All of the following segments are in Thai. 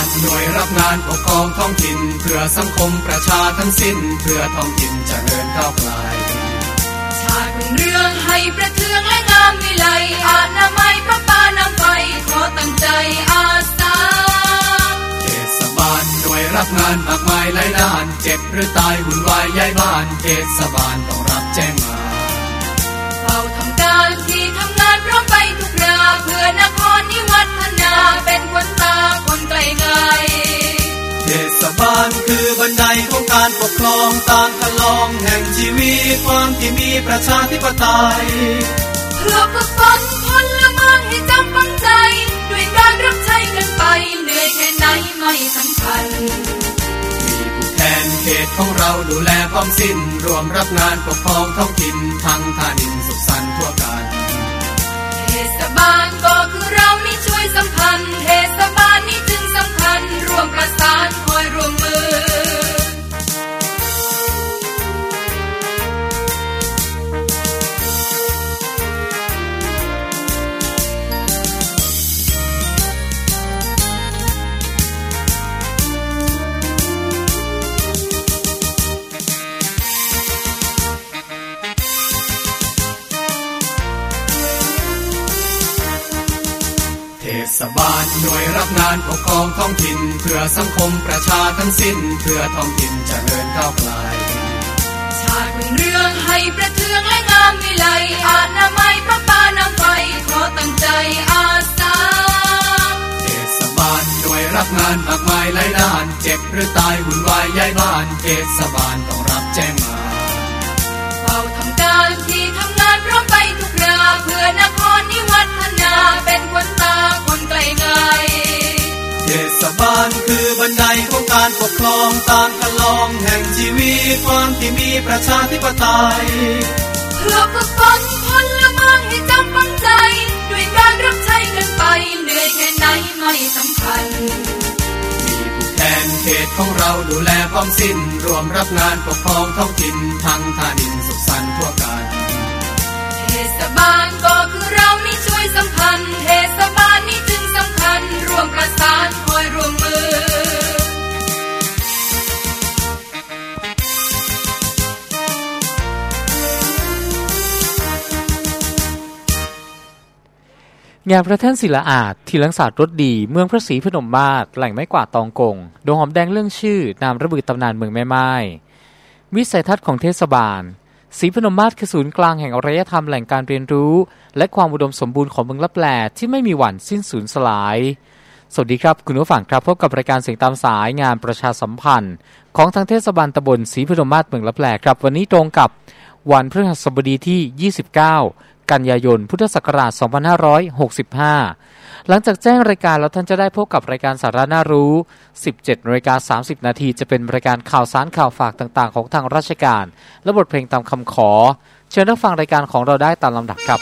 าลหน่วยรับงานปกครองท้องถิ่นเพื่อสังคมประชาทั้งสิ้น เพื่อท้องถิ่นจเจริญก้าวไกลชาติเรื่องให้ประเทืองและงามวิไลอาณาไม้พระปานำไปขอตั้งใจอาสาเทศบาลหน่วยรับงานมากมายหลายด้าน เจ็บหรือตายหุ่นวายย้ายบ้านเทศบาลต้องรับแจ้งมาเฝ้าทำการที่ทำงานพร้อมไปทุกราเพื่อนครนิวัฒนาเป็นคน คนไกลไงเทศบาลคือบันไดของการปกครองตามคันลองแห่งชีวิตความที่มีประชาธิปไตยเพื่อฝึกฝนพลเมืองให้จำปังใจ ด้วยการรับใช้กันไปเหนื่อยแค่ไหนไม่สำคัญมีผู้แทนเขตของเราดูแลพร้อมสิ้น รวมรับงานปกครองท้องถิ่นทั้งท่านินสุขสันต์ทั่วกันเทศบาลก็คือเรานี่ช่วยสัมพันธ์ ป ศบาลหน่วยรับงานปกครองท้องถิ่นเพื่อสังคมประชาทั้งสิ้น เพื่อท้องถิ่นจเจริญก้าวไกลชาติเรื่องให้ประเทืองและงามวิไลอาณาไม้พระปานำไปขอตั้งใจอาสาเทศบาลหน่วยรับงานมากมายหลายด้าน เจ็บหรือตายหุ่นวายย้ายบ้านเทศบาลต้องรับแจ้งมาเฝ้าทำการที่ทำงานพร้อมไปทุกราเพื่อนครนิวัฒนาเป็นคน ไกลไงเทศบาลคือบันไดของการปกครองตามกันลองแห่งชีวิตความที่มีประชาธิปไตยเพื่อฝึกฝนพลเมืองให้จำปังใจ ด้วยการรับใช้กันไปเหนื่อยแค่ไหนไม่สำคัญมีผู้แทนเขตของเราดูแลพร้อมสิ้น รวมรับงานปกครองท้องถิ่นทั้งท่านินสุขสันต์ทั่วกัน เทศบาลก็คือเรานี่ช่วยสัมพันธ์ คอยรวมมือ งานพระแท่นศิลาอาจที่ลังศาสตร์รถดี เมืองพระศรีพนมมาศแหล่งไม้กวาดตองกง ดงหอมแดงเรื่องชื่อ นามระบือตำนานเมืองแม่ไม้วิสัยทัศน์ของเทศบาลศรีพนมมาศคือศูนย์กลางแห่งอารยธรรมแหล่งการเรียนรู้ และความอุดมสมบูรณ์ของเมืองลับแลที่ไม่มีวันสิ้นสูญสลาย สวัสดีครับ คุณผู้ฟังครับพบกับรายการเสียงตามสายงานประชาสัมพันธ์ ของทางเทศบาลตำบลศรีพนมมาศเมืองลับแลครับ วันนี้ตรงกับวันพฤหัสบดีที่ 29 กันยายน พุทธศักราช 2565 หลังจากแจ้งรายการแล้วท่านจะได้พบกับรายการสาระน่ารู้ 17นาฬิกา30 นาทีจะเป็นรายการข่าวสารข่าวฝากต่างๆ ของทางราชการ และบทเพลงตามคำขอ เชิญรับฟังรายการของเราได้ตามลำดับครับ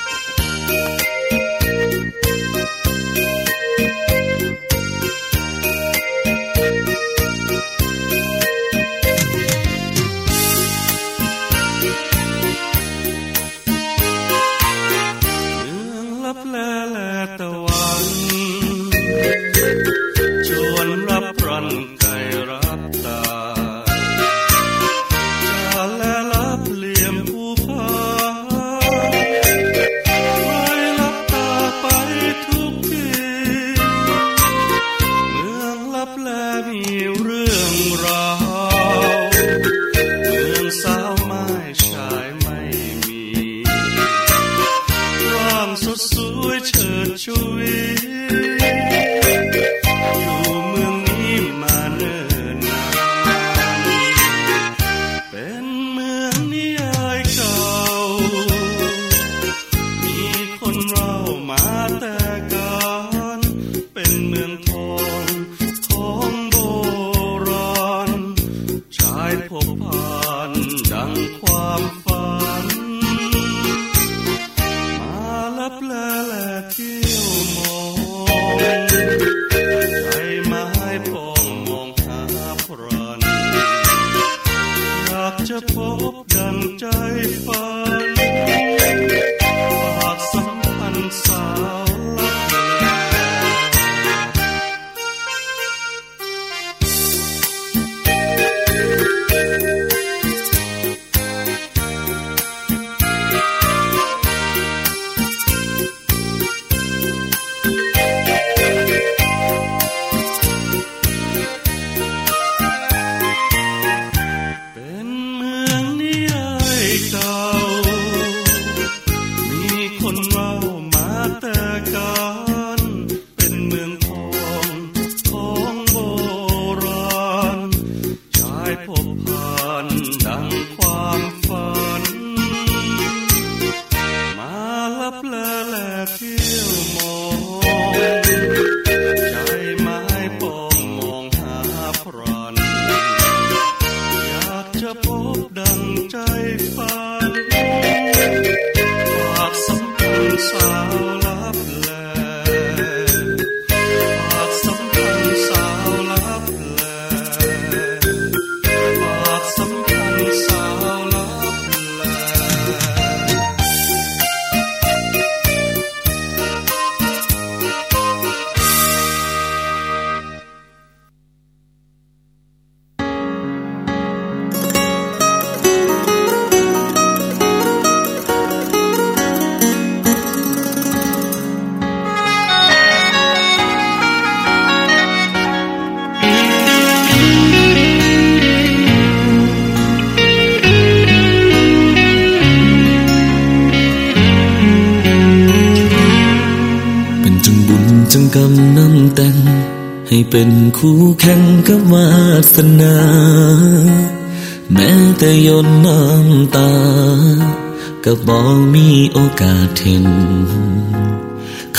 ก็บอกมีโอกาสเห็น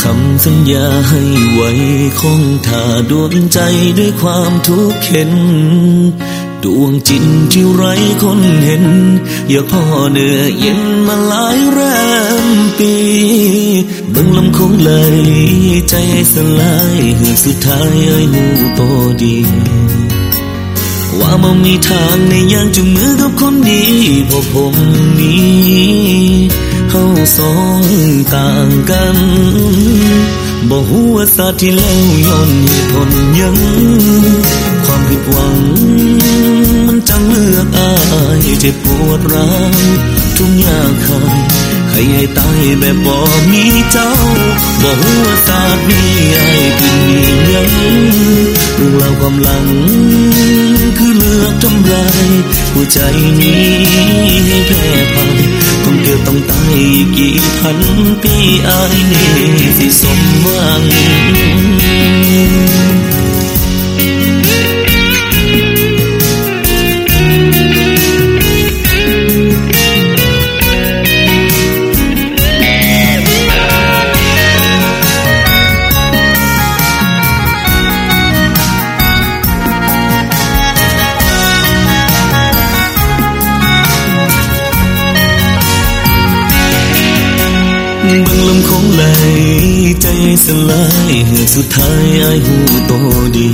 คำสัญญาให้ไว้คงท่าดวงใจด้วยความทุกข์เข็น ดวงจิตที่ไรคนเห็น อยากพ่อเนื้อเย็นมาหลายแรมปีเบิ่งลำคงเลย ใจสลายเหือสุดท้ายไอ้หูโตดี ว่ามันมีทางในยังจุงมือกับคนดีพอผมนี้เฮาสองต่างกันบอกหัวสาที่แล้วย้อนเหตุผลยัง ความผิดหวัง มันจังเลือกอายเจ็บปวดร้าวทุกอย่างคายให้ให้ตายแบบบ่มีเจ้าบอกหัวสาที่อายเป็นมียังเรื่องราวความหลัง อเลือกทำลายหัวใจนี้ให้แพ้พ่ายต้องเกิดต้องตายอีกกี่พันปีอายนี่สิสมหวัง สุดท้ายอายหูโตดี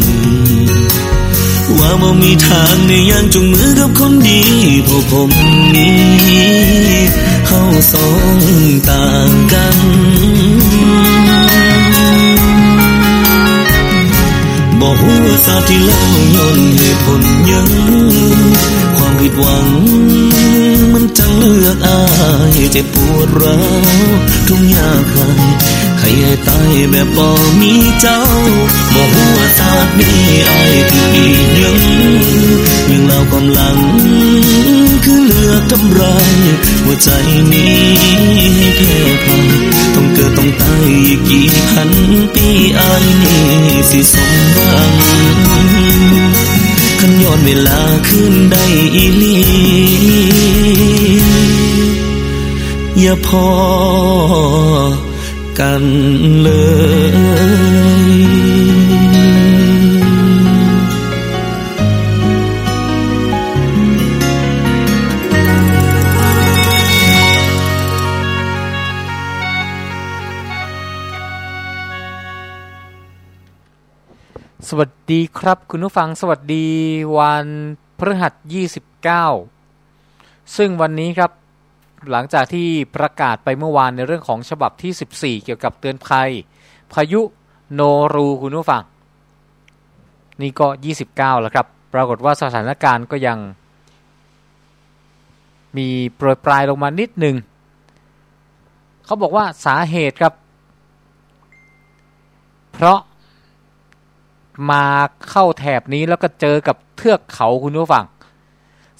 ว่าบ่มีทางในยังจุงมือกับคนดีพวกผมนี้เฮาสองต่างกันบอกหัวสาที่แล้วย้อนเหตุผลยัง ความผิดหวัง จังเลือกอายเจ็บปวดร้าวทุกยากใครให้ให้ตายแบบบ่มีเจ้าบอกหัวสาดนี้อายที่อีกยังยังเล่าความหลัง คือเลือกทำร้ายหัวใจนี้ให้แพ้พ่ายต้องเกิดต้องตายอีกกี่พันปีอายนี่สิสมหวังขันย้อนเวลาขึ้นได้อีลี ย่าพอกันเลยสวัสดีครับคุณผู้ฟังสวัสดีวันพฤหัส 29 ซึ่งวันนี้ครับ หลังจากที่ประกาศไปเมื่อวานในเรื่องของฉบับที่ 14 เกี่ยวกับเตือนภัย พายุโนรูคุณผู้ฟัง นี่ก็ 29 แล้วครับ ปรากฏว่าสถานการณ์ก็ยัง มีโปรยปลายลงมานิดหนึ่งเขาบอกว่าสาเหตุครับ เพราะมาเข้าแถบนี้แล้วก็เจอกับเทือกเขาคุณผู้ฟัง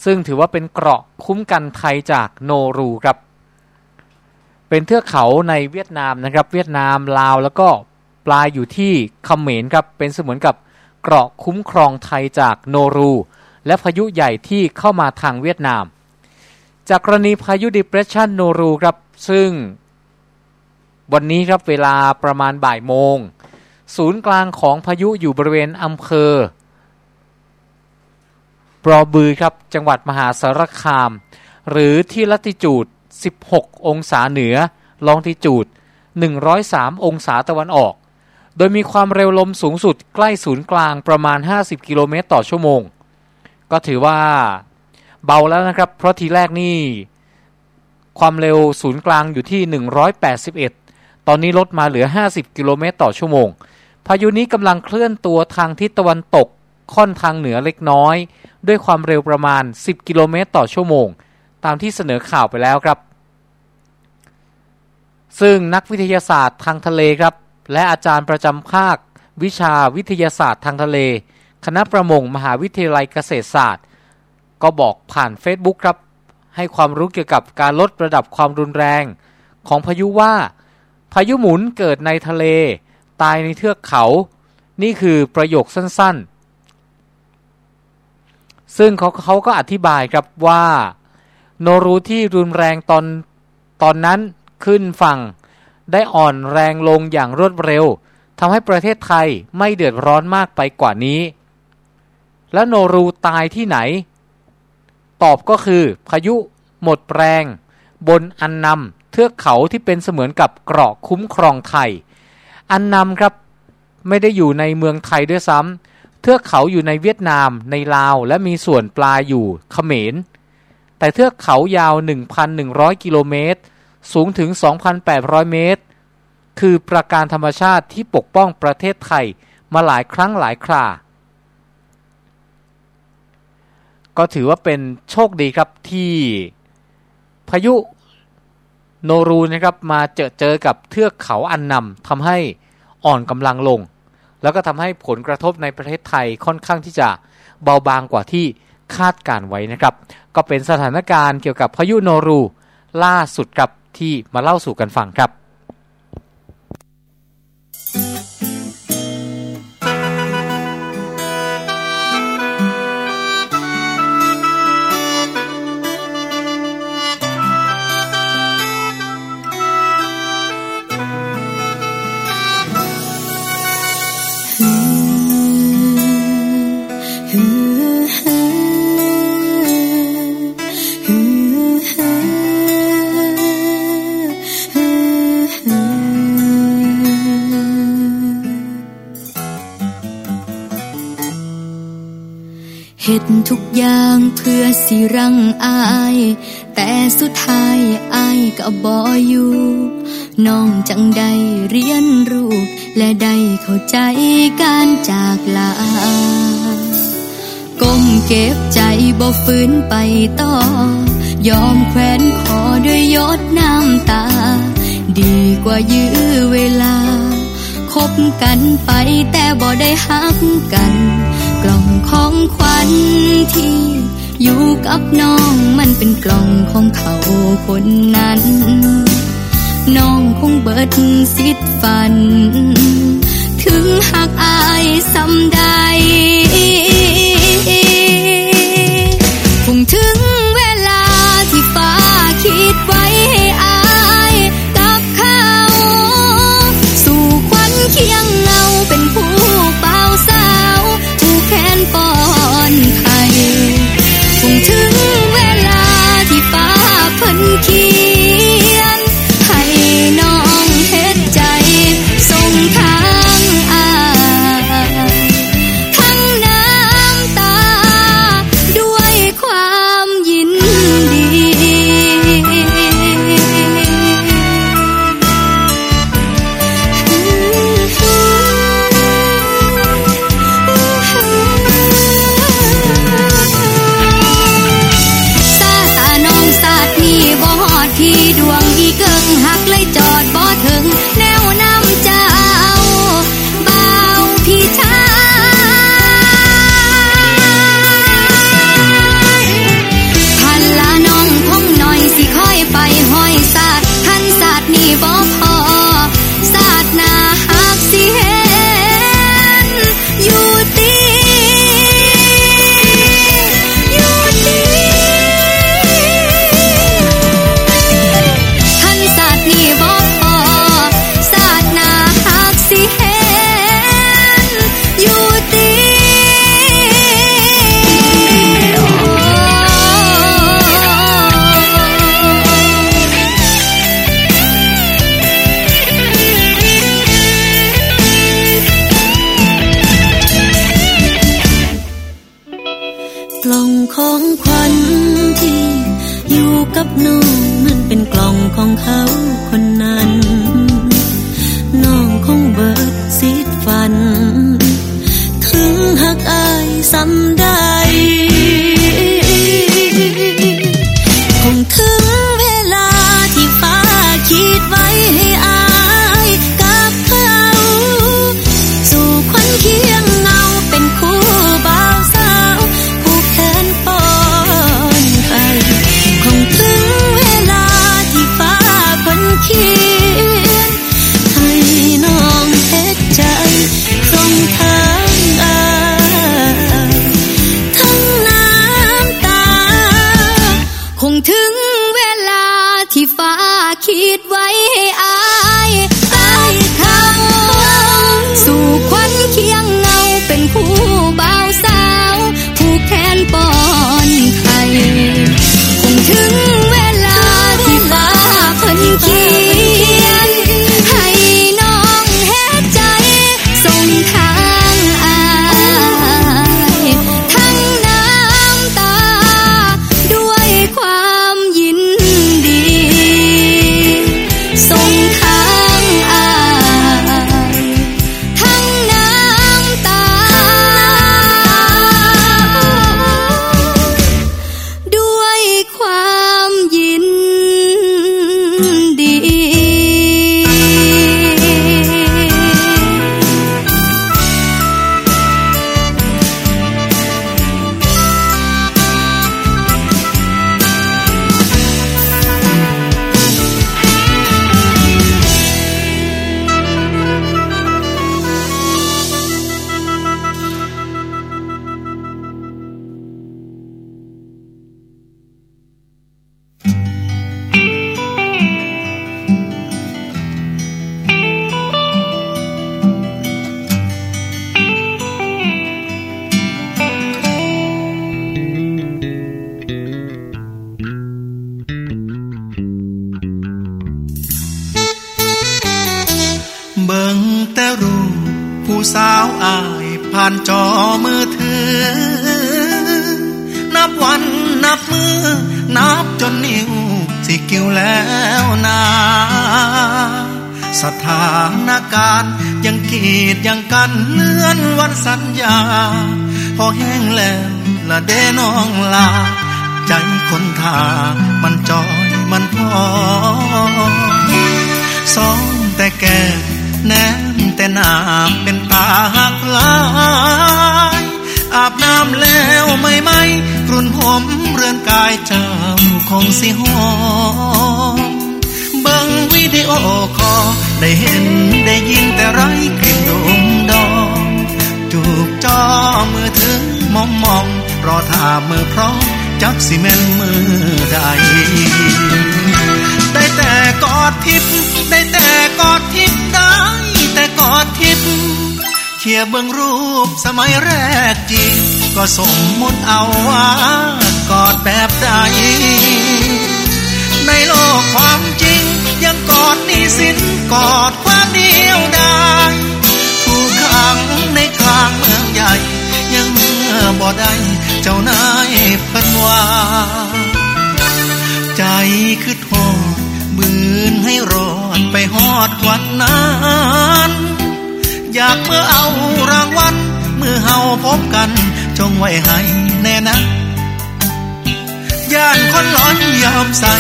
ซึ่งถือว่าเป็นเกราะคุ้มกันไทยจากโนรูครับเป็นเทือกเขาในเวียดนามนะครับเวียดนามลาวแล้วก็ปลายอยู่ที่เขมรครับเป็นเสมือนกับเกราะคุ้มครองไทยจากโนรู และพายุใหญ่ที่เข้ามาทางเวียดนาม จากกรณีพายุ depression โนรูครับซึ่ง วันนี้ครับเวลาประมาณบ่ายโมง ศูนย์กลางของพายุอยู่บริเวณอำเภอ ปรอบือครับจังหวัดมหาสารคาม หรือที่ลัติจูด 16 องศาเหนือ ลองติจูด 103 องศาตะวันออก โดยมีความเร็วลมสูงสุดใกล้ศูนย์กลางประมาณ 50 กิโลเมตรต่อชั่วโมง ก็ถือว่าเบาแล้วนะครับ เพราะทีแรกนี่ความเร็วศูนย์กลางอยู่ที่ 181 ตอนนี้ลดมาเหลือ 50 กิโลเมตรต่อชั่วโมง พายุนี้กำลังเคลื่อนตัวทางทิศตะวันตก ค่อนทางเหนือเล็กน้อย ด้วยความเร็วประมาณ 10 กิโลเมตรต่อชั่วโมง ตามที่เสนอข่าวไปแล้วครับ ซึ่งนักวิทยาศาสตร์ทางทะเลครับ และอาจารย์ประจำภาค วิชาวิทยาศาสตร์ทางทะเล คณะประมงมหาวิทยาลัยเกษตรศาสตร์ ก็บอกผ่าน Facebook ครับ ให้ความรู้เกี่ยวกับการลดระดับความรุนแรง ของพายุว่า พายุหมุนเกิดในทะเล ตายในเทือกเขา นี่คือประโยคสั้นๆ ซึ่งเขาเขาก็อธิบายครับว่าโนรูที่รุนแรงตอนตอนนั้นขึ้นฝั่ง ได้อ่อนแรงลงอย่างรวดเร็วทำให้ประเทศไทยไม่เดือดร้อนมากไปกว่านี้ และโนรูตายที่ไหน ตอบก็คือพายุหมดแรง บนอันนำเทือกเขาที่เป็นเสมือนกับเกราะคุ้มครองไทย อันนำครับไม่ได้อยู่ในเมืองไทยด้วยซ้ำ เทือกเขาอยู่ในเวียดนามในลาว และมีส่วนปลายอยู่เขมร แต่เทือกเขายาว 1,100 กิโลเมตร สูงถึง 2,800 เมตร คือประการธรรมชาติที่ปกป้องประเทศไทยมาหลายครั้งหลายครา ก็ถือว่าเป็นโชคดีครับที่พายุโนรูนะครับมาเจอเจอกับเทือกเขาอันนำทำให้อ่อนกำลังลง แล้วก็ทำให้ผลกระทบในประเทศไทยค่อนข้างที่จะเบาบางกว่าที่คาดการไว้นะครับ ก็เป็นสถานการณ์เกี่ยวกับพายุโนรูล่าสุดครับที่มาเล่าสู่กันฟังครับ ดทุกอย่างเพื่อสิรังอาย แต่สุดท้ายอายก็บ่อยู่น้องจังได้เรียนรู้และได้เข้าใจการจากลาก้มเก็บใจบ่ฟื้นไปต่อ ยอมแขวนคอด้วยยดน้ำตา ดีกว่ายื้อเวลา คบกันไปแต่บ่ได้ฮักกัน กล่องของขวัญที่อยู่กับน้องมันเป็นกล่องของเขาคนนั้น น้องคงเบิดสิทธิ์ฝัน ถึงหักอายสำใด สาวอายผ่านจอมือถือ นับวันนับมือ นับจนนิ้วสิกิ้วแล้วนาสถานการณ์ยังกีดยังกันเลื่อนวันสัญญา พอแห้งแล้วละเดน้องลา ใจคนทามันจอยมันพอสองแต่แก แนมแต่นาเป็นตาหักลายอาบน้ำแล้วไม่ไหมกรุ่นผมเรือนกายเจ้าคงสิหอมเบิ่งวิดีโอคอได้เห็นได้ยินแต่ไรกลิ่นดมดองจูบจอมือถือมอมมองรอท่ามือพร้อมจักสิแม่นมือใดได้ แต่กอดทิพย์ได้แต่กอดทิพย์ได้ แต่กอดทิพย์เขียเบิ่งรูปสมัยแรกจริง ก็สมมุติเอาว่ากอดแบบใดในโลกความจริง ยังกอดนี่สินกอดความเดียวดายผู้ขังในกลางเมืองใหญ่ ยังเมื่อบ่ได้เจ้านายเพิ่นว่า ใจคือโทษ บืนให้รอดไปหอดวันนั้นอยากเมื่อเอารางวัลเมื่อเฮาพบกัน จงไว้ให้แน่นะย่านคนร้อนยอมใส่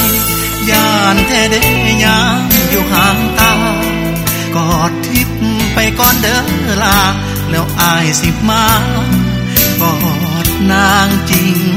ย่านแท้เดยามอยู่ห่างตากอดทิพไปก่อนเด้อลาแล้วอายสิมา กอดนางจริง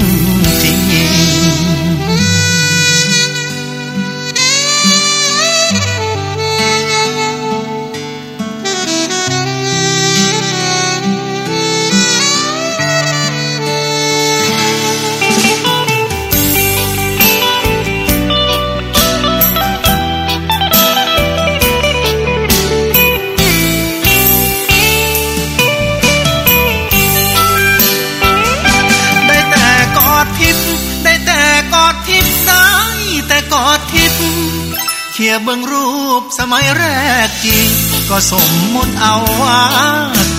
สมัยแรกจริง ก็สมมุติเอาว่า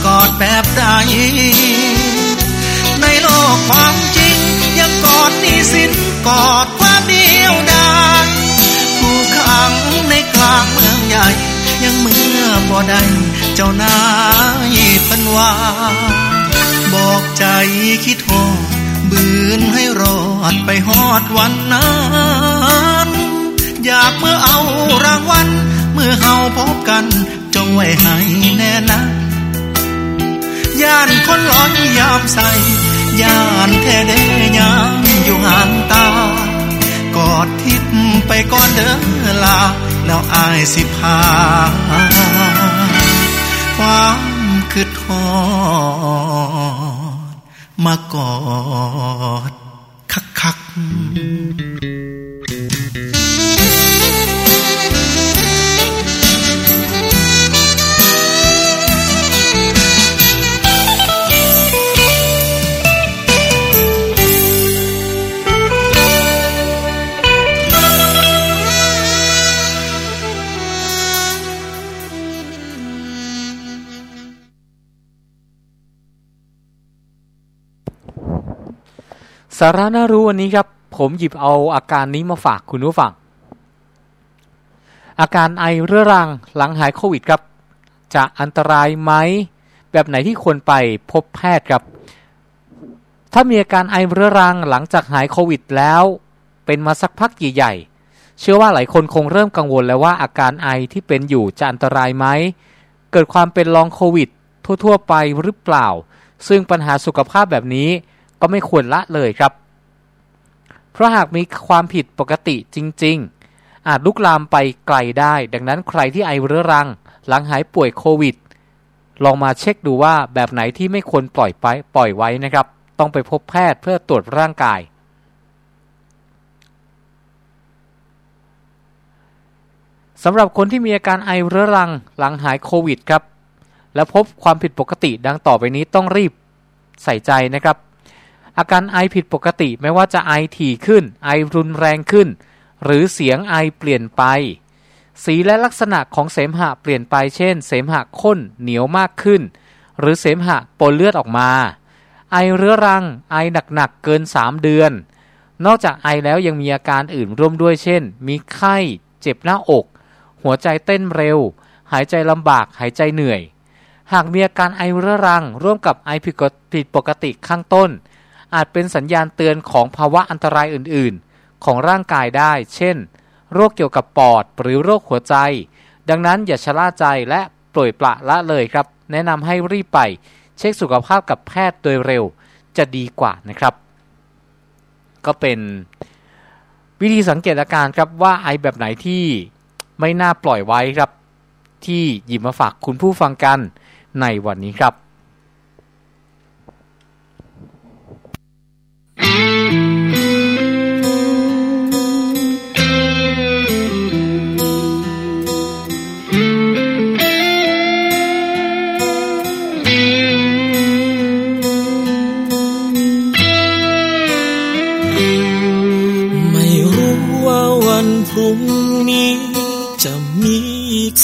กอดแบบใด ในโลกความจริง ยังกอดนี่สินกอดความเดียวดายผู้ขังในกลางเมืองใหญ่ ยังเมื่อบ่ได้เจ้านายเพิ่นวาบอกใจคิดโทษบืนให้รอดไปหอดวันนั้นอยากเมื่อเอารางวัล มื่อเฮาพบกัน จงไว้ให้แน่นะย่านคนร้อนยามใส่ย่านแท้เดยามอยู่ห่างตา กอดทิพย์ไปก่อนเด้อลาแล้วอายสิพา ความคือทอดมากอดคักคัก สาระน่ารู้วันนี้ครับ ผมหยิบเอาอาการนี้มาฝากคุณผู้ฟัง อาการไอเรื้อรังหลังหายโควิดครับ จะอันตรายไหม แบบไหนที่ควรไปพบแพทย์ครับ ถ้ามีอาการไอเรื้อรังหลังจากหายโควิดแล้ว เป็นมาสักพักใหญ่ๆเชื่อว่าหลายคนคงเริ่มกังวลแล้วว่าอาการไอที่เป็นอยู่จะอันตรายไหม เกิดความเป็นลองโควิด ทั่วๆ ไปหรือเปล่า ซึ่งปัญหาสุขภาพแบบนี้ ก็ไม่ควรละเลยครับ เพราะหากมีความผิดปกติจริง ๆ อาจลุกลามไปไกลได้ ดังนั้นใครที่ไอเรื้อรัง หลังหายป่วยโควิด ลองมาเช็คดูว่าแบบไหนที่ไม่ควรปล่อยไปปล่อยไว้นะครับ ต้องไปพบแพทย์เพื่อตรวจร่างกายสำหรับคนที่มีอาการไอเรื้อรังหลังหายโควิดครับ และพบความผิดปกติดังต่อไปนี้ต้องรีบใส่ใจนะครับ อาการไอผิดปกติไม่ว่าจะไอถี่ขึ้น ไอรุนแรงขึ้น หรือเสียงไอเปลี่ยนไป สีและลักษณะของเสมหะเปลี่ยนไปเช่น เสมหะข้นเหนียวมากขึ้น หรือเสมหะปนเลือดออกมา ไอเรื้อรัง ไอหนักๆเกิน 3 เดือน นอกจากไอแล้วยังมีอาการอื่นร่วมด้วยเช่น มีไข้ เจ็บหน้าอก หัวใจเต้นเร็ว หายใจลำบากหายใจเหนื่อย หากมีอาการไอเรื้อรังร่วมกับไอผิดปกติข้างต้น อาจเป็นสัญญาณเตือนของภาวะอันตรายอื่นๆ ของร่างกายได้ เช่น โรคเกี่ยวกับปอดหรือโรคหัวใจ ดังนั้นอย่าชะล่าใจและปล่อยปละละเลยครับ แนะนำให้รีบไป เช็คสุขภาพกับแพทย์โดยเร็วจะดีกว่านะครับ ก็เป็นวิธีสังเกตอาการครับว่าไอแบบไหนที่ไม่น่าปล่อยไว้ครับ ที่หยิบมาฝากคุณผู้ฟังกันในวันนี้ครับ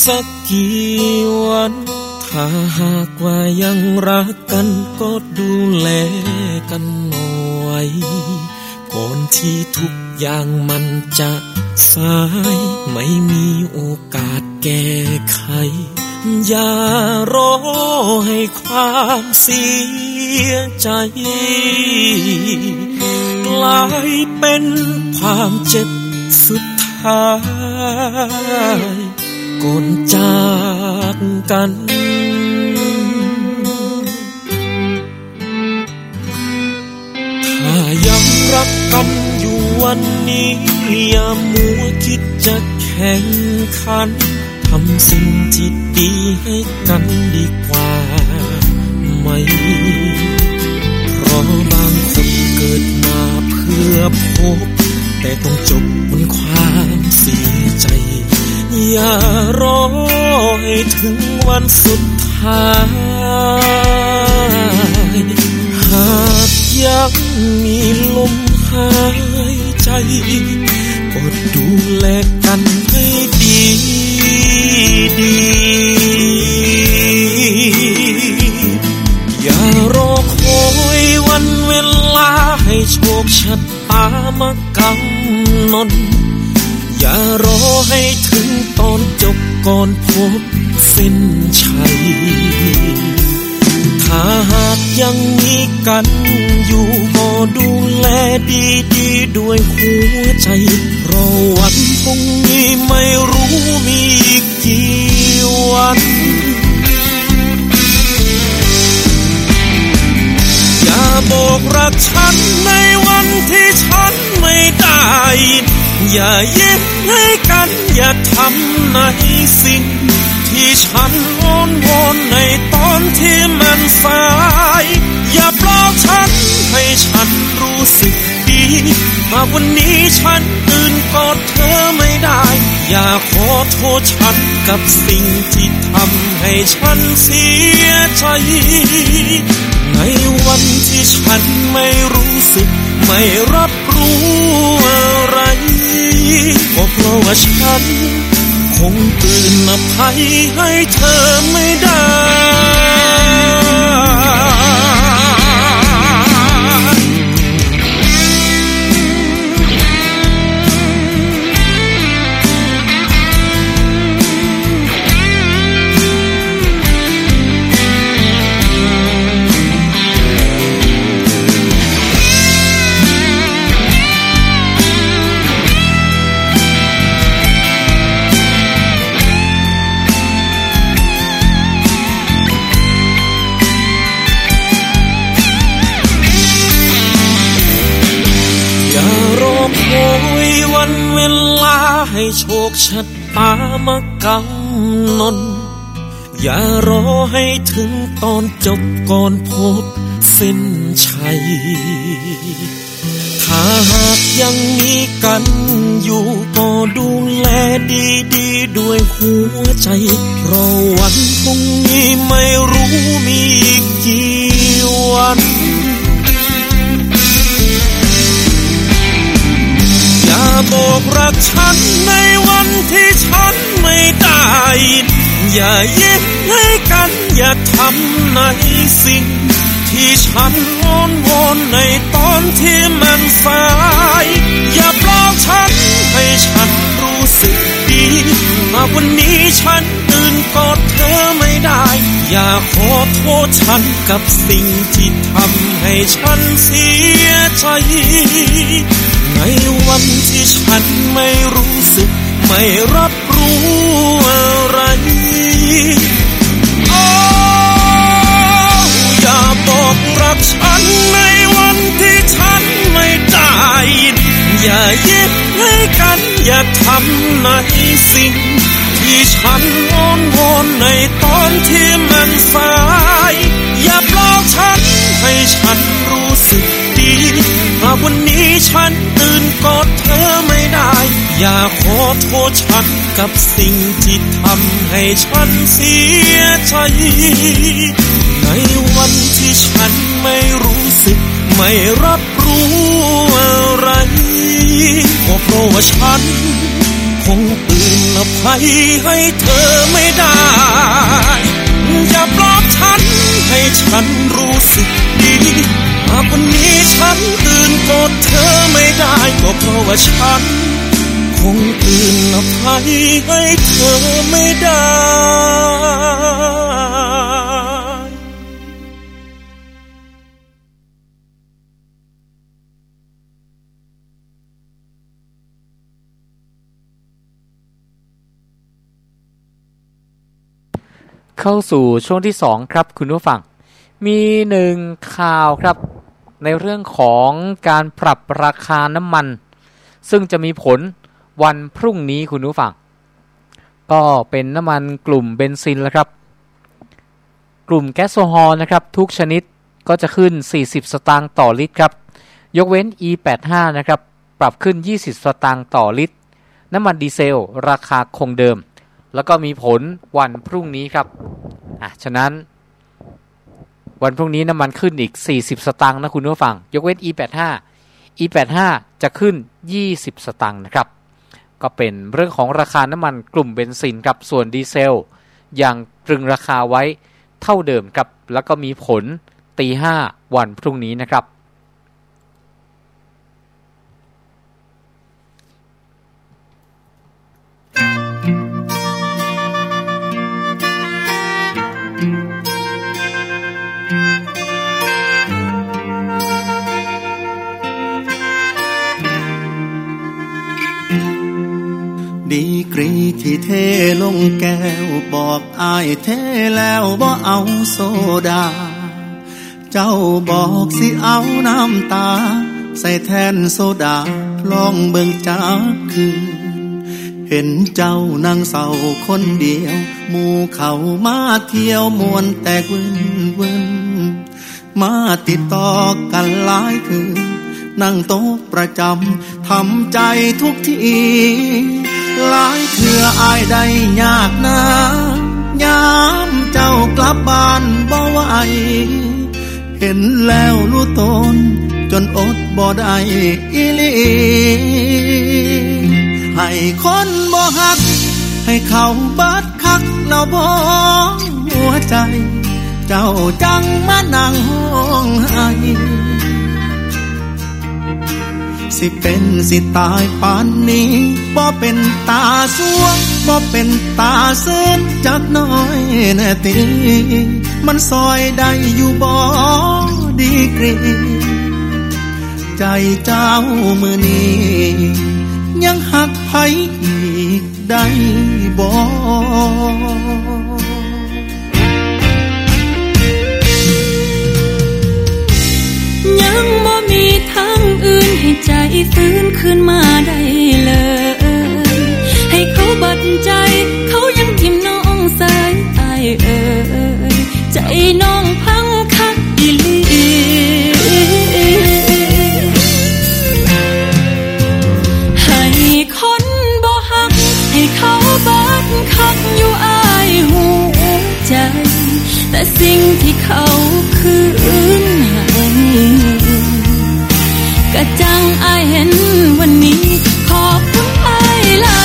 สักกี่วัน ถ้าหากว่ายังรักกันก็ดูแลกันหน่อย ก่อนที่ทุกอย่างมันจะสายไม่มีโอกาสแก้ไข อย่ารอให้ความเสียใจ กลายเป็นความเจ็บสุดท้าย ก่อนจากกัน ถ้ายังรักกันอยู่วันนี้อย่ามัวคิดจะแข่งขันทำสิ่งที่ดีให้กันดีกว่าไหม เพราะบางคนเกิดมาเพื่อพบ แต่ต้องจบบนความ อย่ารอให้ถึงวันสุดท้าย หากยังมีลมหายใจก็ดูแลกันให้ดีดีอย่ารอคอยวันเวลาให้โชคชะตามากำหนด อย่ารอให้ถึงตอนจบก่อนพบเส้นชัย ถ้าหากยังมีกันอยู่ก็ดูแลดีดีด้วยหัวใจเพราะวันพรุ่งนี้ไม่รู้มีอีกกี่วันอย่าบอกรักฉันในวันที่ฉันไม่ได้ อย่ายิ้มให้กันอย่าทำในสิ่ง ที่ฉันอ้อนวอนในตอนที่มันสาย อย่าปลอบฉันให้ฉันรู้สึกดีหาวันนี้ฉันตื่นกอดเธอไม่ได้ อย่าขอโทษฉันกับสิ่งที่ทำให้ฉันเสียใจ ในวันที่ฉันไม่รู้สึก ไม่รับรู้อะไรก็เพราะว่าฉัน คงตื่นอภัยให้เธอไม่ได้ โชคชะตามากำหนดอย่ารอให้ถึงตอนจบก่อนพบเส้นชัย ถ้าหากยังมีกันอยู่ก็ดูแลดีดีๆด้วยหัวใจ เพราะวันพรุ่งนี้ไม่รู้มีอีกกี่วัน บอกรักฉันในวันที่ฉันไม่ได้ อย่ายิ้มให้กันอย่าทำในสิ่ง ที่ฉันอ้อนวอนในตอนที่มันสาย อย่าปลอบฉันให้ฉันรู้สึกดีมาวันนี้ฉัน นกอดเธอไม่ได้ อย่าขอโทษฉันกับสิ่งที่ทำให้ฉันเสียใจ ในวันที่ฉันไม่รู้สึก ไม่รับรู้อะไรโอ้อย่าบอกรักฉันในวันที่ฉันไม่ได้ยินอย่ายิ้มให้กัน อย่าทำในสิ่ง ที่ฉันอ้อนวอนในตอนที่มันสาย อย่าปลอบฉันให้ฉันรู้สึกดีมาวันนี้ฉันตื่นกอดเธอไม่ได้ อย่าขอโทษฉันกับสิ่งที่ทำให้ฉันเสียใจ ในวันที่ฉันไม่รู้สึก ไม่รับรู้อะไรก็เพราะว่าฉันคง ภัยให้เธอไม่ได้ อย่าปลอบฉันให้ฉันรู้สึกดีหากวันนี้ฉันตื่นกอดเธอไม่ได้ก็เพราะว่าฉัน คงตื่นอภัยให้เธอไม่ได้ เข้าสู่ช่วงที่สองครับคุณผู้ฟัง มีหนึ่งข่าวครับ ในเรื่องของการปรับราคาน้ำมัน ซึ่งจะมีผลวันพรุ่งนี้คุณผู้ฟัง ก็เป็นน้ำมันกลุ่มเบนซินแล้วครับ กลุ่มแก๊สโซฮอลนะครับ ทุกชนิดก็จะขึ้น 40 สตางค์ต่อลิตรครับ ยกเว้น E85 นะครับ ปรับขึ้น 20 สตางค์ต่อลิตร น้ำมันดีเซล ราคาคงเดิม แล้วก็มีผลวันพรุ่งนี้ครับอะฉะนั้น วันพรุ่งนี้น้ำมันขึ้นอีก 40 สตางค์นะคุณผู้ฟัง ยกเว้น E85 E85 จะขึ้น 20 สตางค์นะครับ ก็เป็นเรื่องของราคาน้ำมันกลุ่มเบนซินครับส่วนดีเซลยังตรึงราคาไว้เท่าเดิมครับ แล้วก็มีผลตีห้าวันพรุ่งนี้นะครับ ดีกรีที่เทลงแก้วบอกอายเทแล้วบ่เอาโซดา เจ้าบอกสิเอาน้ำตา ใส่แทนโซดาลองเบิ่งจากคืน เห็นเจ้านั่งเศร้าคนเดียว หมู่เขามาเที่ยวมวนแตกวินวินมาติดต่อกันหลายคืนนั่งโต๊ะประจำทำใจทุกที หลายเถื่ออายได้ยากนายามเจ้ากลับบ้านบ่ไหวเห็นแล้วรู้ตนจนอดบ่ได้อีลีให้คนบ่หัก ให้เขาบัดคักแล้วบ่หัวใจ เจ้าจังมานั่งห้องไห้ สิเป็นสิตายปานนี้บ่เป็นตาสวงบ่เป็นตาเส้นจักน้อยแน่ตีมันซอยได้อยู่บ่ดีกรีใจเจ้ามือนี้ ยังหักไผอีกได้บ่ อื่นให้ใจฟื้นขึ้นมาได้เลย ให้เขาบัดใจ เขายังทิมน้องสายอายเอ่ยใจน้องพังคักอีลีให้คนบ่หัก ให้เขาบัดคักอยู่อายหูใจ แต่สิ่งที่เขาคืน กะจังอายเห็นวันนี้ขอบคุณอายหลาย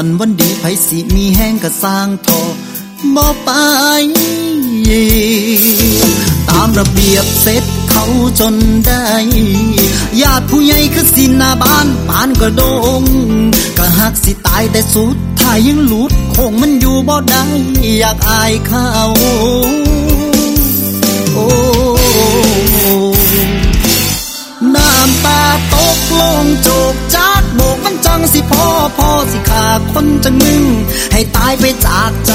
สันวันดีไผสิมีแห้งก็สร้างทอบ่ไป ตามระเบียบเสร็จเขาจนได้ญาติผู้ใหญ่คือสิหนาบ้านปานกระดงก็หักสิตายแต่สุดท้ายยังหลุดคงมันอยู่บ่ได้อยากอายเขาโอ้น้ำตาตกลงโจกจาก จังสิพ่อพ่อสิขาคนจังมึง ให้ตายไปจากใจ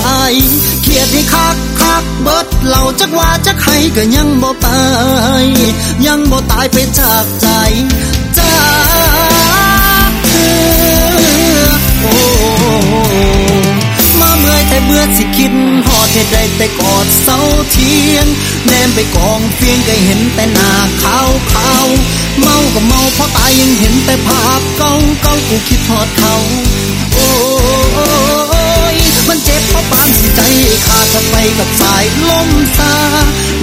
เครียดให้คักคักเบิดเหล่าจักว่าจักให้ก็ยังบ่ตาย ยังบ่ตายไปจากใจจ เมื่อยแต่เบื่อสิคิดหอดเหตุใดแต่กอดเสาเทียน แนมไปกองเฟียงก็เห็นแต่หน้าขาวขาวเมาก็เมาเพราะตายยังเห็นแต่ภาพเก่าเก่ากูคิดทอดเขา โอ้ยมันเจ็บเพราะปานสิใจขาดไปกับสายลมซา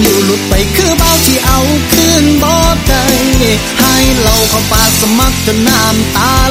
อยู่หลุดไปคือเบาที่เอาคืนบ่ได้ให้เราเข้าปากสมัครจนน้ำตา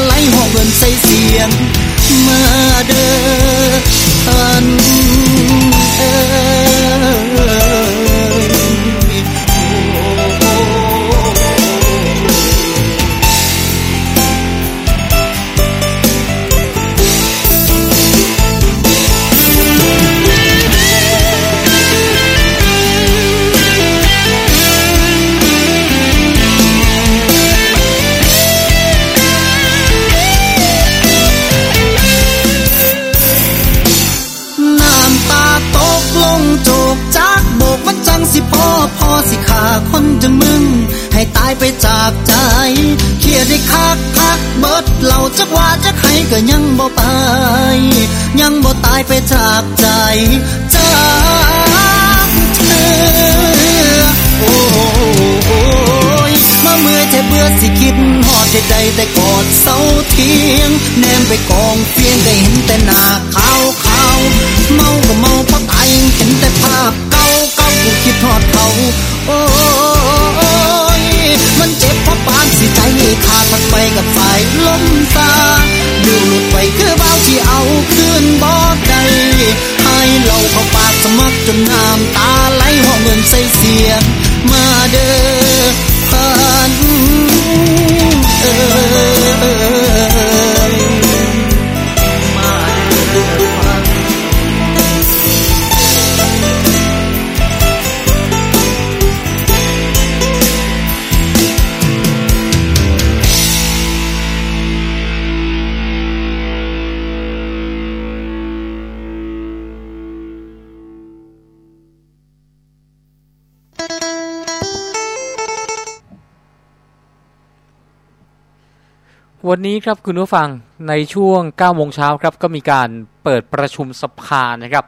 วันนี้ครับคุณผู้ฟังในช่วง9โมงเช้าครับก็มีการเปิดประชุมสภานะครับ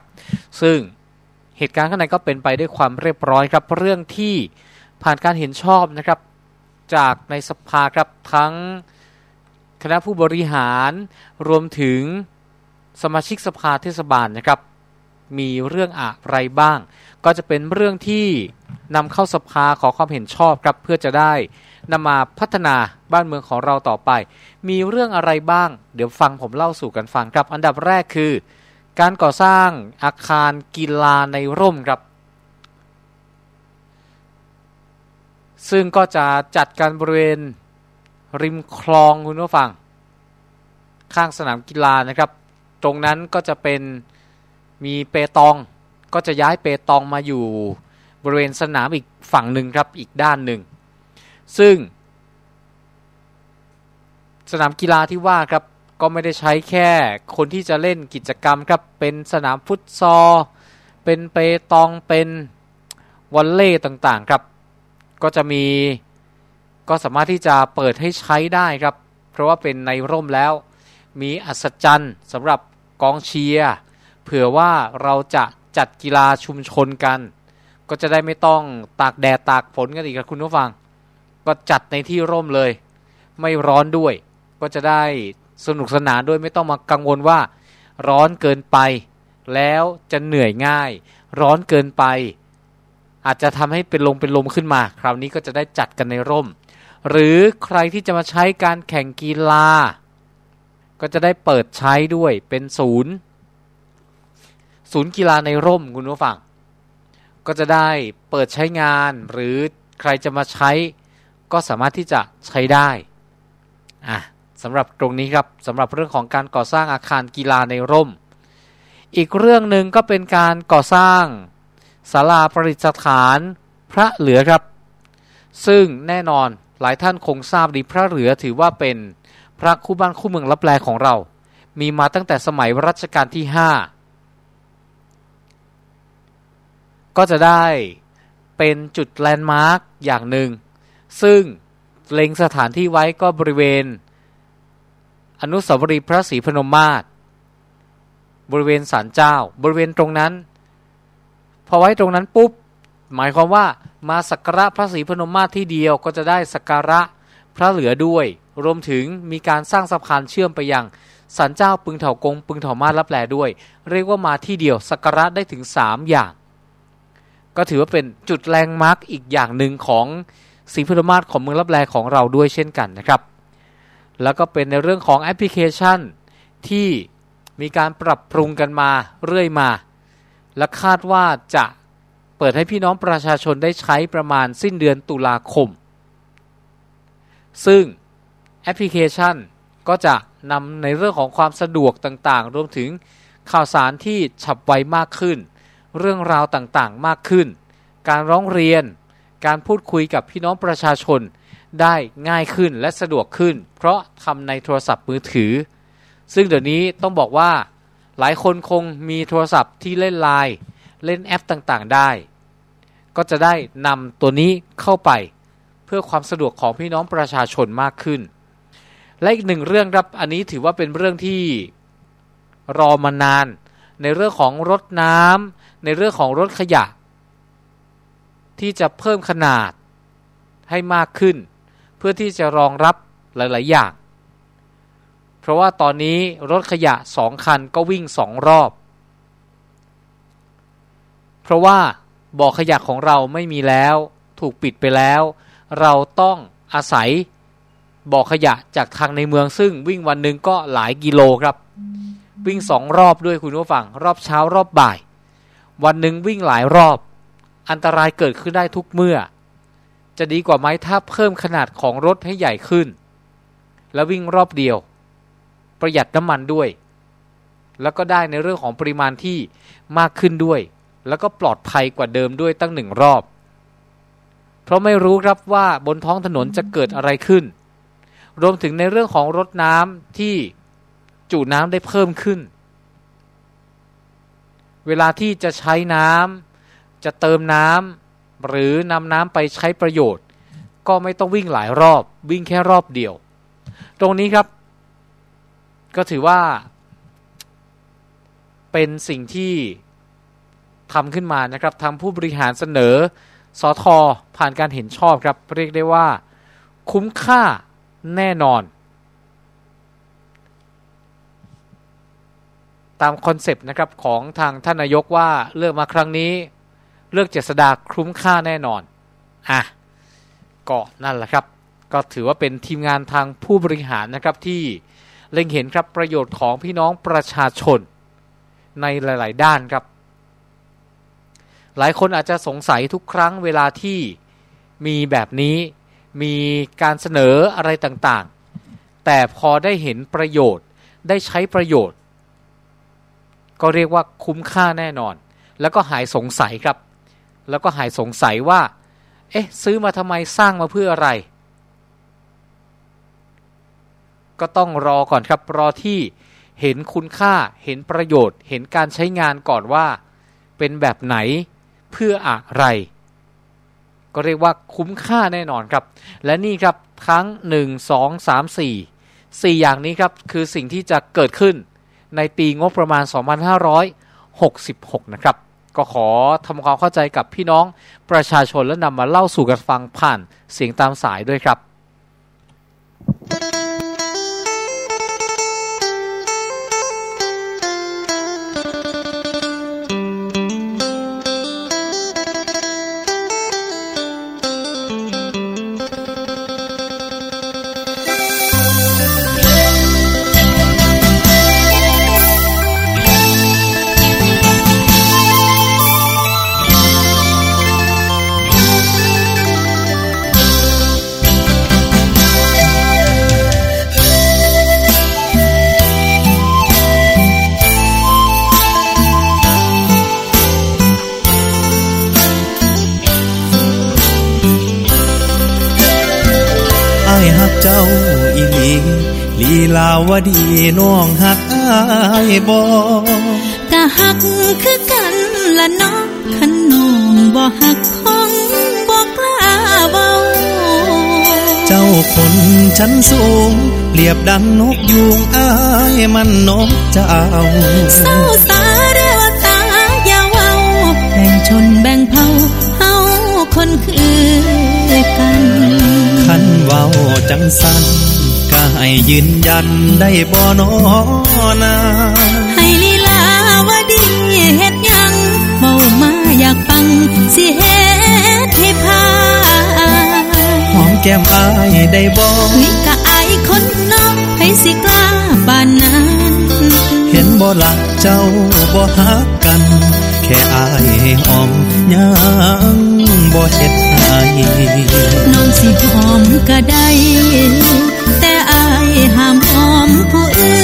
ซึ่งเหตุการณ์ข้างในก็เป็นไปด้วยความเรียบร้อยครับ เรื่องที่ผ่านการเห็นชอบนะครับ จากในสภาครับทั้งคณะผู้บริหารรวมถึงสมาชิกสภาเทศบาลนะครับ มีเรื่องอะไรบ้าง ก็จะเป็นเรื่องที่นำเข้าสภาขอความเห็นชอบครับเพื่อจะได้ นำมาพัฒนาบ้านเมืองของเราต่อไป มีเรื่องอะไรบ้าง เดี๋ยวฟังผมเล่าสู่กันฟังครับ อันดับแรกคือ การก่อสร้างอาคารกีฬาในร่มครับ ซึ่งก็จะจัดการบริเวณริมคลองคุณผู้ฟัง ข้างสนามกีฬานะครับ ตรงนั้นก็จะเป็นมีเปตอง ก็จะย้ายเปตองมาอยู่บริเวณสนามอีกฝั่งหนึ่งครับอีกด้านหนึ่ง ซึ่ง สนามกีฬาที่ว่าครับก็ไม่ได้ใช้แค่คนที่จะเล่นกิจกรรมครับ เป็นสนามฟุตซอล เป็นเปตอง เป็นวอลเล่ต่างๆครับ ก็จะมีก็สามารถที่จะเปิดให้ใช้ได้ครับ เพราะว่าเป็นในร่มแล้ว มีอัศจรรย์สำหรับกองเชียร์เผื่อว่าเราจะจัดกีฬาชุมชนกัน ก็จะได้ไม่ต้องตากแดดตากฝนกันอีกครับคุณผู้ฟัง ก็จัดในที่ร่มเลย ไม่ร้อนด้วย ก็จะได้สนุกสนานด้วยไม่ต้องมากังวลว่า ร้อนเกินไป แล้วจะเหนื่อยง่าย ร้อนเกินไป อาจจะทำให้เป็นลมเป็นลมขึ้นมา คราวนี้ก็จะได้จัดกันในร่ม หรือใครที่จะมาใช้การแข่งกีฬา ก็จะได้เปิดใช้ด้วยเป็นศูนย์ศูนย์กีฬาในร่มคุณผู้ฟัง ก็จะได้เปิดใช้งานหรือใครจะมาใช้ ก็สามารถที่จะใช้ได้อะสำหรับตรงนี้ครับสำหรับเรื่องของการก่อสร้างอาคารกีฬาในร่ม อีกเรื่องหนึ่งก็เป็นการก่อสร้างศาลาประดิษฐานพระเหลือครับ ซึ่งแน่นอนหลายท่านคงทราบดีพระเหลือถือว่าเป็นพระคู่บ้านคู่เมืองรับแลของเรา มีมาตั้งแต่สมัยรัชกาลที่ 5 ก็จะได้เป็นจุดแลนด์มาร์กอย่างหนึ่ง ซึ่งเล็งสถานที่ไว้ก็บริเวณ อนุสาวรีย์พระศรีพนมมาศบริเวณศาลเจ้า บริเวณตรงนั้น พอไว้ตรงนั้นปุ๊บ หมายความว่ามาสักการะพระศรีพนมมาศที่เดียวก็จะได้สักการะพระเหลือด้วย รวมถึงมีการสร้างสะพานเชื่อมไปยังศาลเจ้าปึงเถากงปึงเถามาศรับแลด้วย เรียกว่ามาที่เดียวสักการะได้ถึง 3 อย่าง ก็ถือว่าเป็นจุดแลงมาร์กอีกอย่างหนึ่งของ สีพุทธมาศของเมืองรับแลของเราด้วยเช่นกันนะครับ แล้วก็เป็นในเรื่องของแอปพลิเคชันที่มีการปรับปรุงกันมาเรื่อยมา และคาดว่าจะเปิดให้พี่น้องประชาชนได้ใช้ประมาณสิ้นเดือนตุลาคม ซึ่งแอปพลิเคชันก็จะนำในเรื่องของความสะดวกต่างๆ รวมถึงข่าวสารที่ฉับไวมากขึ้น เรื่องราวต่างๆมากขึ้น การร้องเรียน การพูดคุยกับพี่น้องประชาชนได้ง่ายขึ้นและสะดวกขึ้น เพราะทำในโทรศัพท์มือถือ ซึ่งเดี๋ยวนี้ต้องบอกว่าหลายคนคงมีโทรศัพท์ที่เล่นไลน์เล่นแอปต่างๆได้ ก็จะได้นำตัวนี้เข้าไปเพื่อความสะดวกของพี่น้องประชาชนมากขึ้น และอีกหนึ่งเรื่องครับอันนี้ถือว่าเป็นเรื่องที่รอมานาน ในเรื่องของรถน้ำในเรื่องของรถขยะ ที่จะเพิ่มขนาดให้มากขึ้น เพื่อที่จะรองรับหลาย ๆ อย่าง เพราะว่าตอนนี้รถขยะสองคันก็วิ่งสองรอบ เพราะว่าบ่อขยะของเราไม่มีแล้วถูกปิดไปแล้ว เราต้องอาศัยบ่อขยะจากทางในเมืองซึ่งวิ่งวันหนึ่งก็หลายกิโลครับ วิ่งสองรอบด้วยคุณผู้ฟัง รอบเช้ารอบบ่าย วันหนึ่งวิ่งหลายรอบ อันตรายเกิดขึ้นได้ทุกเมื่อ จะดีกว่าไหมถ้าเพิ่มขนาดของรถให้ใหญ่ขึ้น แล้ววิ่งรอบเดียว ประหยัดน้ำมันด้วย แล้วก็ได้ในเรื่องของปริมาณที่มากขึ้นด้วย แล้วก็ปลอดภัยกว่าเดิมด้วยตั้งหนึ่งรอบ เพราะไม่รู้ครับว่าบนท้องถนนจะเกิดอะไรขึ้น รวมถึงในเรื่องของรถน้ำที่จุน้ำได้เพิ่มขึ้น เวลาที่จะใช้น้ำ จะเติมน้ำหรือนำน้ำไปใช้ประโยชน์ ก็ไม่ต้องวิ่งหลายรอบวิ่งแค่รอบเดียว ตรงนี้ครับ ก็ถือว่า เป็นสิ่งที่ทำขึ้นมานะครับทางผู้บริหารเสนอสอทอผ่านการเห็นชอบครับ เรียกได้ว่า คุ้มค่าแน่นอน ตามคอนเซปต์นะครับของทางท่านนายกว่าเลือกมาครั้งนี้ เลือกเจษดาคุ้มค่าแน่นอนอะก็นั่นแหละครับ ก็ถือว่าเป็นทีมงานทางผู้บริหารนะครับที่เล็งเห็นครับประโยชน์ของพี่น้องประชาชนในหลาย ๆ ด้านครับ หลายคนอาจจะสงสัยทุกครั้งเวลาที่มีแบบนี้มีการเสนออะไรต่างๆ แต่พอได้เห็นประโยชน์ได้ใช้ประโยชน์ ก็เรียกว่าคุ้มค่าแน่นอน แล้วก็หายสงสัยครับ แล้วก็หายสงสัยว่า เอ๊ะ ซื้อมาทำไมสร้างมาเพื่ออะไร ก็ต้องรอก่อนครับ รอที่เห็นคุณค่าเห็นประโยชน์ เห็นการใช้งานก่อนว่า เป็นแบบไหนเพื่ออะไร ก็เรียกว่าคุ้มค่าแน่นอนครับ และนี่ครับทั้ง 1 2 3 4 4 อย่างนี้ครับคือสิ่งที่จะเกิดขึ้นในปีงบประมาณ 2566 นะครับ ก็ขอทำความเข้าใจกับพี่น้องประชาชนและนำมาเล่าสู่กันฟังผ่านเสียงตามสายด้วยครับ วดีน้องหักอ้ายบ่กะหักคือกันละเนาะคันน้องบ่หักคงบ่กล้าเว้าเจ้าคนชั้นสูง เปรียบดังนกยูงอ้ายมันนกเจ้าเศร้าสาเรวตาอย่าเว้าแบ่งชนแบ่งเผ่าเฮาคนคือกันคันเว้าจังสันก็ ให้ยืนยันได้บ่นอนาให้ลีลาวดีเฮ็ดหยังเว้ามาอยากฟังสิเฮ็ดให้พาหอมแก้มอ้ายได้บ่นี่ก็อายคนเนาะให้สิกล้าบานนั้นเห็นบ่ลักเจ้าบ่ฮักกัน แค่อายให้หอมยังบ่เฮ็ดให้น้องสิหอมก็ได้แต่อาย ห้ามหอมผู้อื่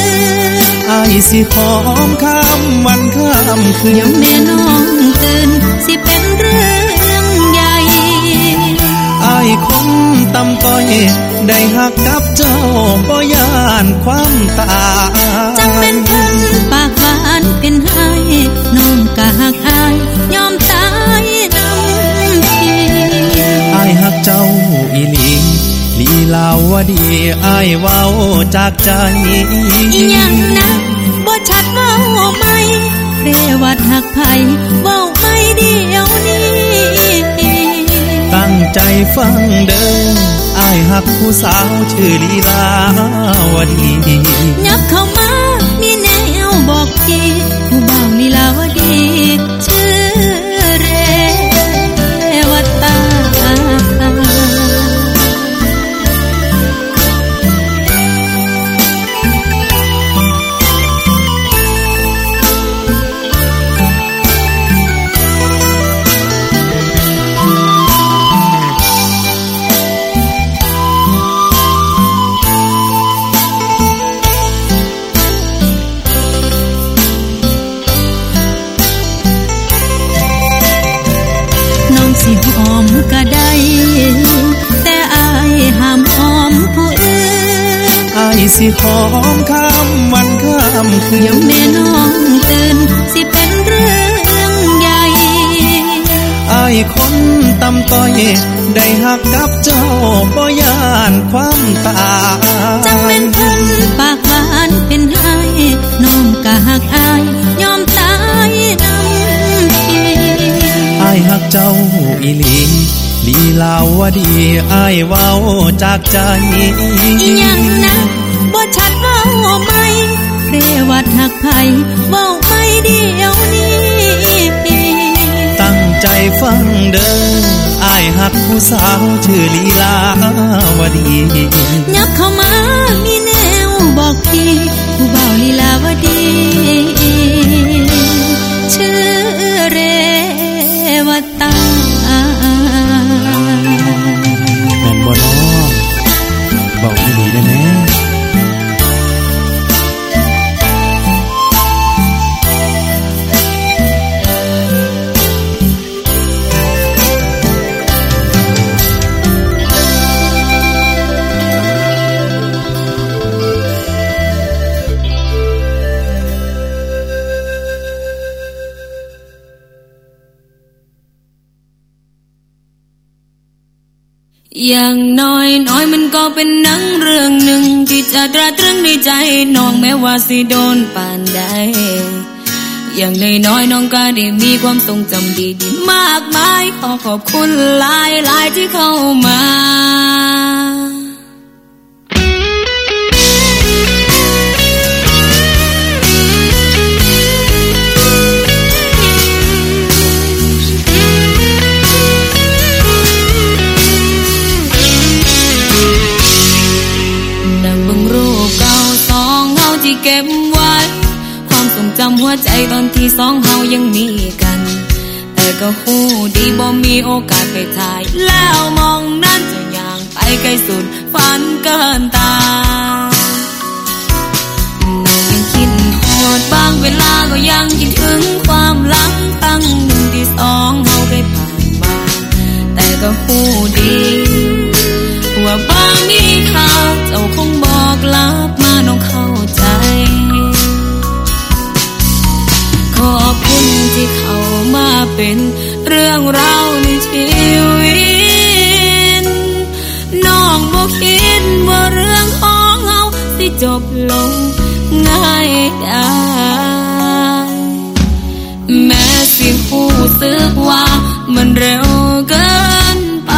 นอายสิหอมข้ามวันข้ามคืเดี๋ยวนแม่น้องตื่นสิเป็นเรื่องใหญ่อายคนตำต้อย ได้หักกับเจ้าบ่ย่านความตาจังเป็นเพิ่นปากหวานเป็นไห้น้องก็หักอายยอมตายน้ำทีอายหักเจ้าอีหลี ลีลาวดีอายเว้าจากใจอีหยังนะบ่ชัดเว้าไหมเรวัดหักไผเว้าไม่เดียวนี้ตั้งใจฟังเด้ออายหักผู้สาวชื่อลีลาวดียับเข้ามามีแนวบอกทีผู้บ่าวลีลาวดี ยมแม่น้องตื่นสิเป็นเรื่องใหญ่ไอ้คนตำต้อย ได้หักกับเจ้าบ่ยานความตายจังเป็นคนปากหวานเป็นไห้น้องกะหักอายยอมตายนำทีไอ้หักเจ้าอีหลีลีลาวดีไอ้เว้าจากใจยังนะ วัดหักไผเว้าไปเดียวนี้ ตั้งใจฟังเด้ออายหักผู้สาวชื่อลีลาวดียับเข้ามามีแนวบอกพี่ผู้เบาลีลาวดี ชื่อเรวตาแม่นบ่น้อบอกอีหลีได้แม่ อย่างน้อยน้อยมันก็เป็นหนังเรื่องหนึ่งที่จะตราตรึงในใจน้องแม้ว่าสิโดนปานใดอย่างน้อยน้อยน้องก็ได้มีความทรงจำดีๆมากมายขอขอบคุณหลายหลายที่เข้ามา ใจตอนที่สองเฮายังมีกัน แต่ก็หูดีบ่มีโอกาสไปถ่าย แล้วมองนั้นจะอย่างไปไกลสุดฝันเกินตาน้องยังคิดหดบางเวลาก็ยังคิดถึงความหลังครั้งหนึ่งที่สองเฮาได้ผ่านมา แต่ก็หูดีว่าบางมีข่าเจ้าคงบอกลับมาน้องเขา ที่เข้ามาเป็นเรื่องราวในชีวิตน้องบอกคิดว่าเรื่องของเราสิจบลงง่ายได้แม้สิหูสึกว่ามันเร็วเกินไป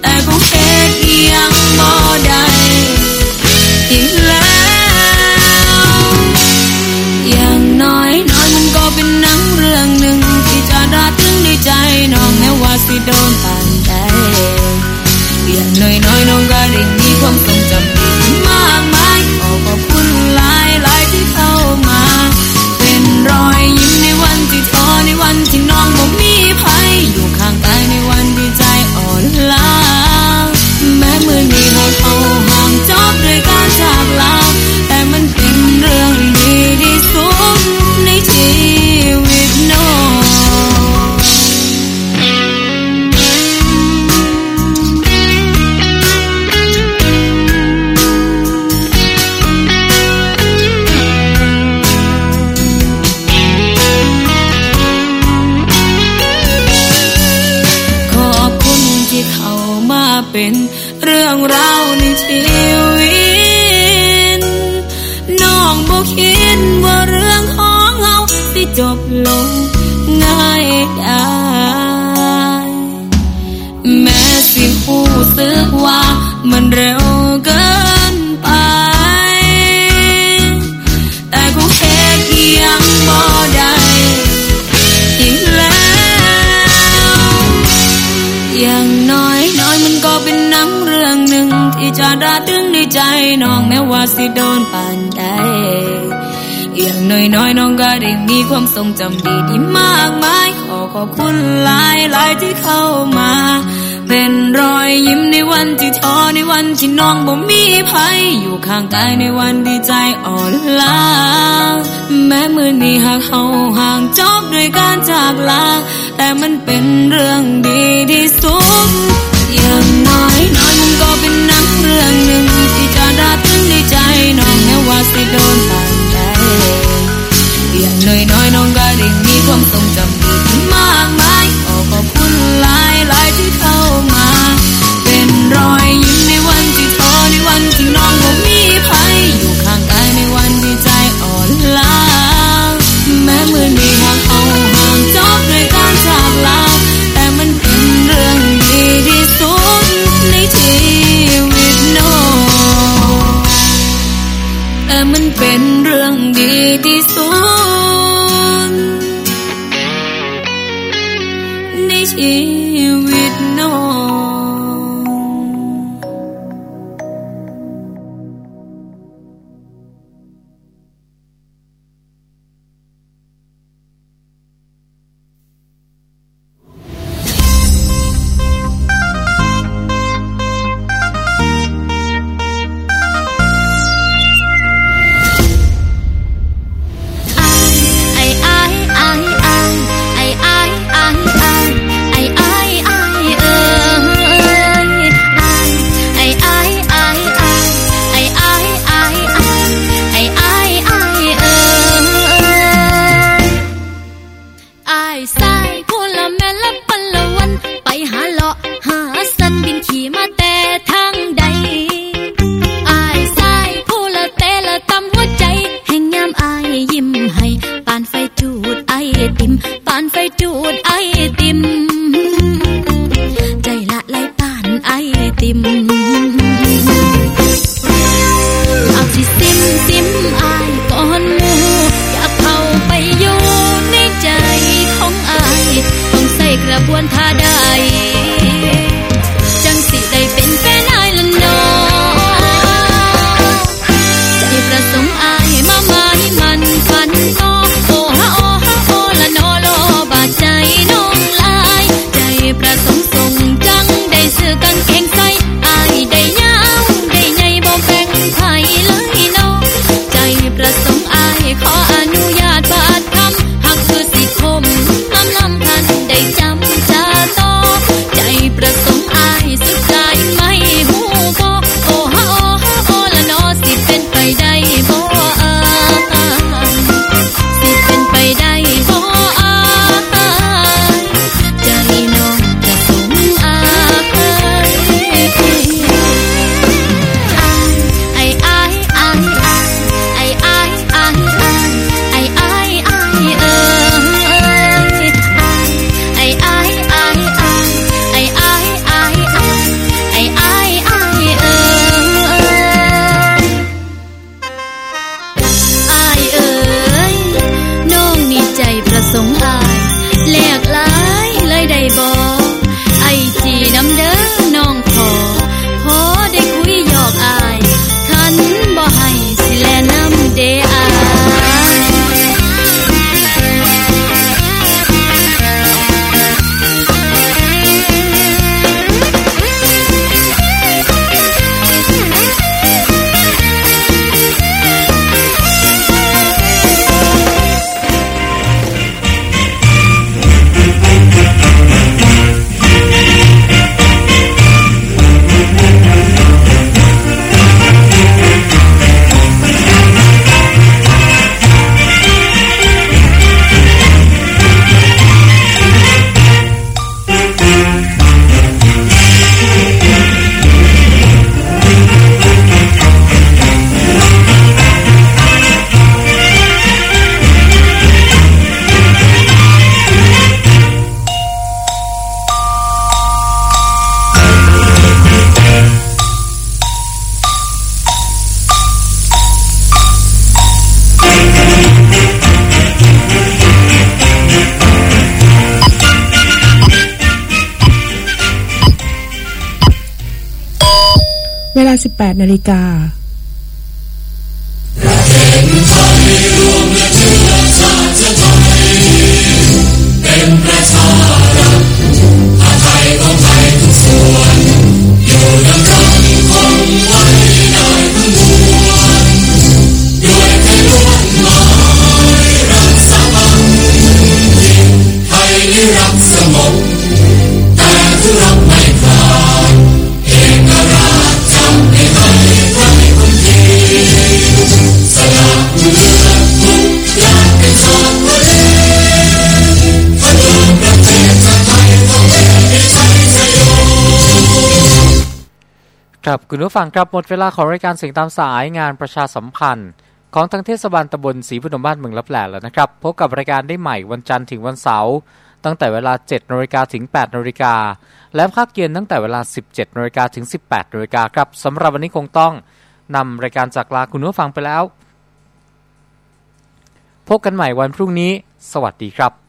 แต่ก็เหตุยังบ่ได้ ภัยอยู่ข้างกายในวันดีใจอ่อนล้าแม้มือนี้หากเฮาห่างจบด้วยการจากลาแต่มันเป็นเรื่องดีที่สุด ระบวนท่าใดจังสิได้เป็นแฟนอายละนอใจประสงค์อายมาหมายมันฝันนอโอฮาโอฮาโอละนอลอบาดใจน้องลาย ใจประสงค์ส่งจังได้ซื้อกัน นาฬิกา ครับคุณผู้ฟังครับหมดเวลาของรายการเสียงตามสายงานประชาสัมพันธ์ ของทางเทศบาลตำบลศรีพนมบ้านเมืองลับแหล่แล้วนะครับ พบกับรายการได้ใหม่วันจันทร์ถึงวันเสาร์ตั้งแต่เวลา 7นาฬิกาถึง 8นาฬิกาและภาคเย็นตั้งแต่เวลา 17นาฬิกาถึง 18นาฬิกาครับสำหรับวันนี้คงต้องนำรายการจากลาคุณผู้ฟังไปแล้ว พบกันใหม่วันพรุ่งนี้ สวัสดีครับ